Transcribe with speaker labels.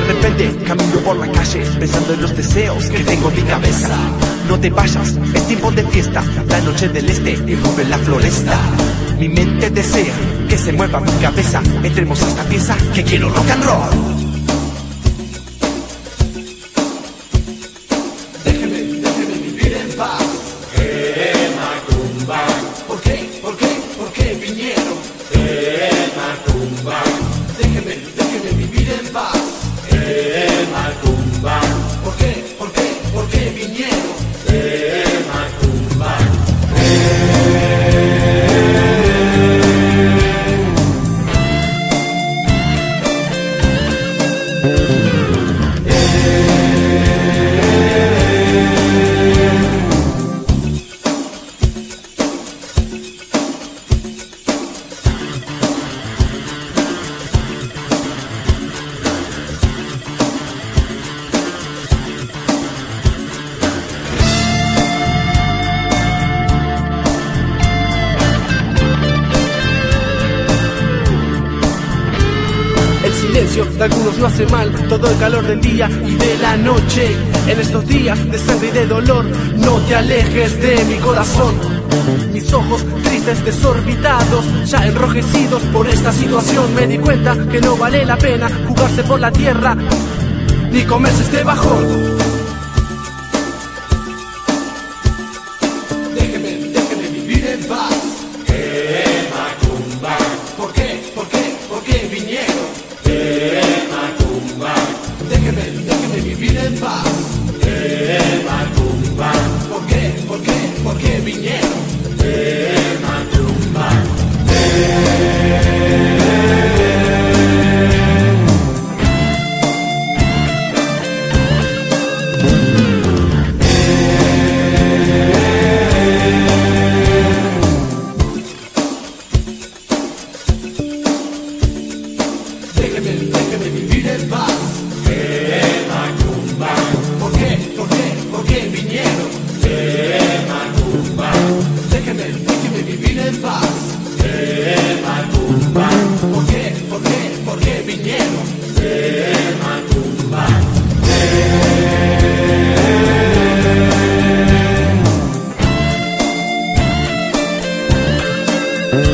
Speaker 1: De repente camino por la calle pensando en los deseos que tengo en mi cabeza. No te vayas, es tiempo de fiesta, la noche del este irrumpe la floresta. Mi mente desea que se mueva mi cabeza, entremos a esta pieza que quiero rock and roll. De algunos no hace mal, todo el calor del día y de la noche. En estos días de sangre y de dolor, no te alejes de mi corazón. Mis ojos tristes, desorbitados, ya enrojecidos por esta situación, me di cuenta que no vale la pena jugarse por la tierra ni comerse este bajón. Rock.